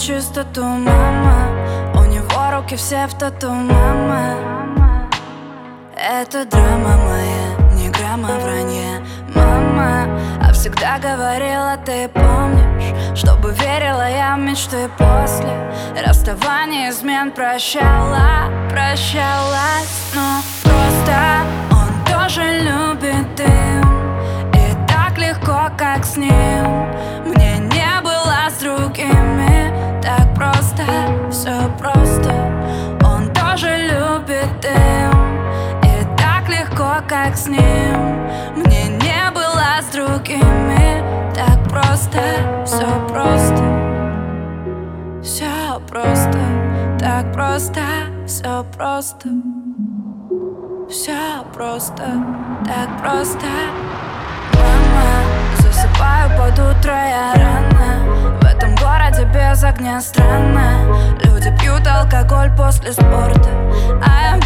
чистоту, мама. У него руки все в тату, мама. Это драма моя, не грамма вранья, мама. А всегда говорила, ты помнишь Чтобы верила я в мечты после Расставания измен? Прощала, прощалась Ну просто он тоже любит дым. И так легко, как с ним. Мне не легко, как с ним. Мне не было с другими. Так просто, все просто. Все просто, так просто, все просто. Все просто, так просто. Мама, засыпаю под утро я рано. В этом городе без огня странно. Люди пьют алкоголь после спорта. А я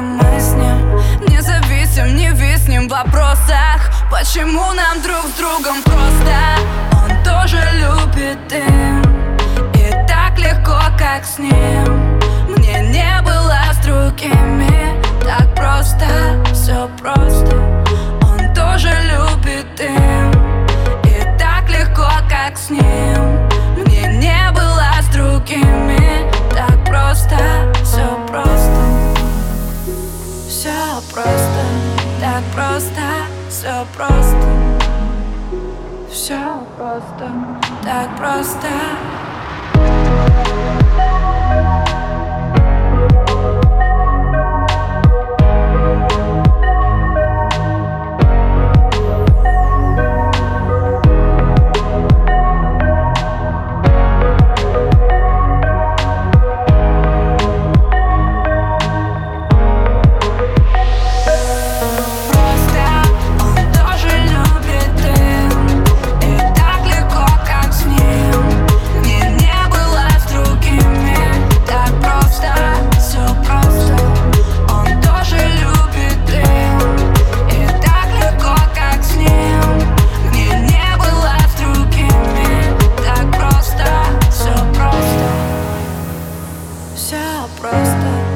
в голове мы с ним Не зависим, не виснем в вопросах. Почему нам друг с другом просто? Он тоже любит им Так просто, все просто. Все просто, так просто. stars.